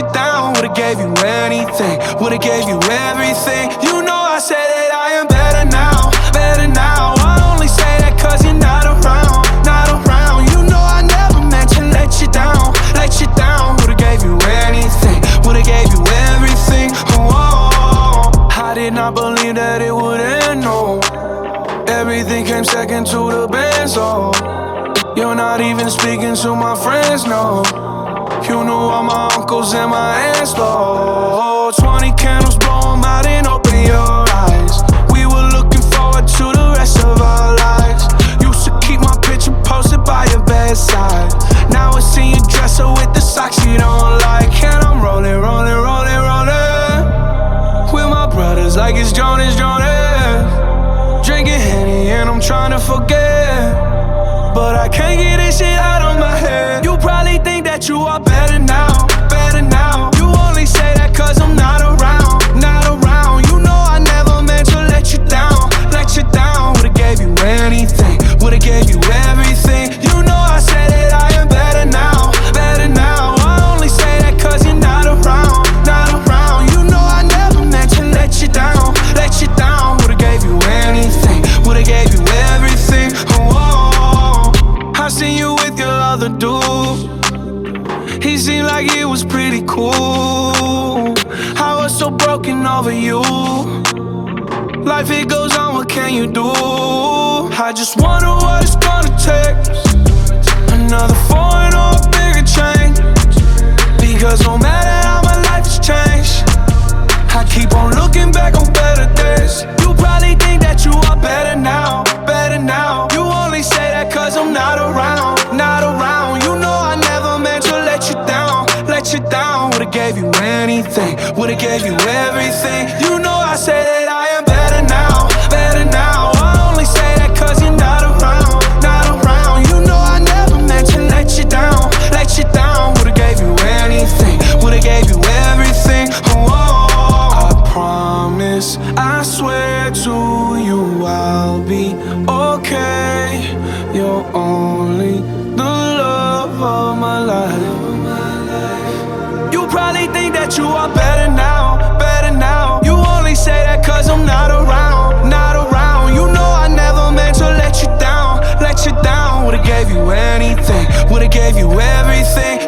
You down, would've gave you anything, would've gave you everything. You know I said that I am better now, better now. I only say that cause you're not around, not around. You know I never meant to let you down, let you down. Would've gave you anything, would've gave you everything. Oh, I did not believe that it would end, no. Everything came second to the band, so you're not even speaking to my friends, no. You knew all my uncles and my aunts, though. 20 candles, blow 'em out and open your eyes. We were looking forward to the rest of our lives. Used to keep my picture posted by your bedside. Now it's in your dresser with the socks you don't like. And I'm rolling, rolling, rolling, rolling. With my brothers like it's Jonas, Jonas. Drinking Henny and I'm trying to forget. But I can't get this shit you are better now, He seemed like he was pretty cool. I was so broken over you. Life it goes on, what can you do? I just wonder what it's gonna take. Another foreign everything. You know I say that I am better now, better now. I only say that cause you're not around, not around. You know I never meant to let you down, let you down. Would've gave you anything, would've gave you everything. Oh, I promise, I swear to you I'll be okay. Gave you everything.